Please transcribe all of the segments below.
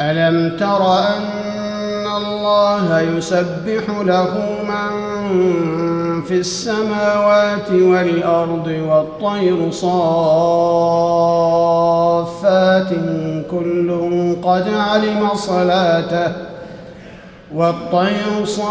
ألم تر أن الله يسبح له من في السماوات والأرض والطير صافات كل قد علم صلاته والطير صافات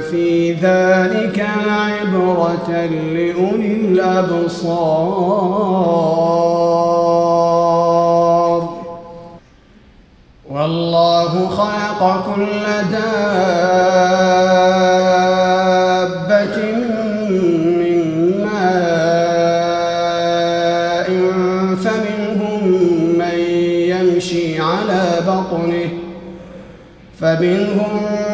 في ذلك لعبره لاولي الابصار. والله خلق كل دابه من ماء فمنهم من يمشي على بطنه فمنهم من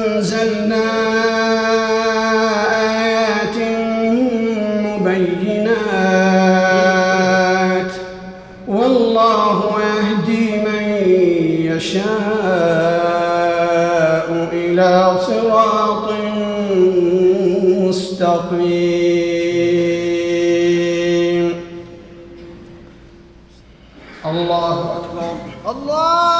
أنزلنا آيات مبينات. والله يهدي من يشاء إلى صراط مستقيم. الله أكبر. الله